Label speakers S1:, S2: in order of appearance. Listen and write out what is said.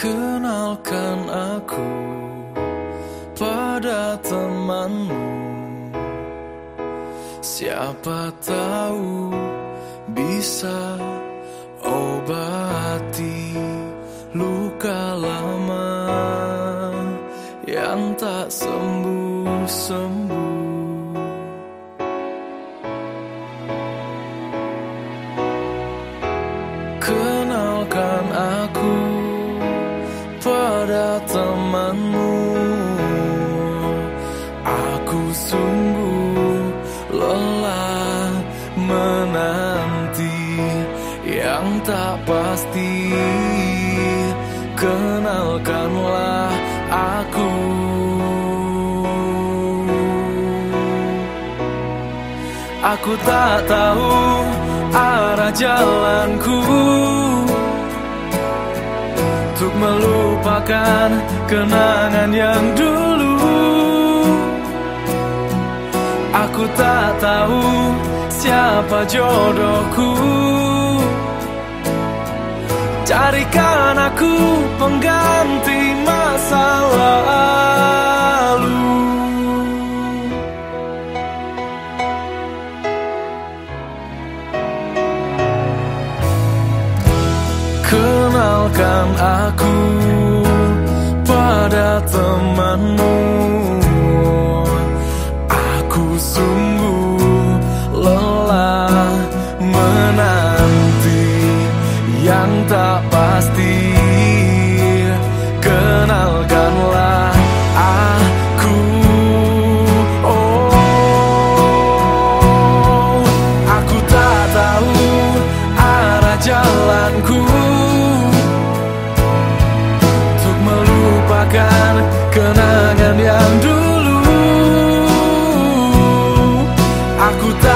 S1: Kenalkan aku pada temanmu. Siapa tahu bisa obati luka tak sembuh-sembuh. Kenalkan aku pada temanmu. Aku sungguh lelah menanti Yang tak pasti. Kenalkanlah aku Aku tak tahu arah jalanku. Untuk melupakan kenangan yang dulu. Aku tak tahu siapa jodohku. Carikan aku pengganti masa Kenalkan aku pada temanmu. Aku sungguh lelah menanti Yang tak pasti Kenalkanlah Escuta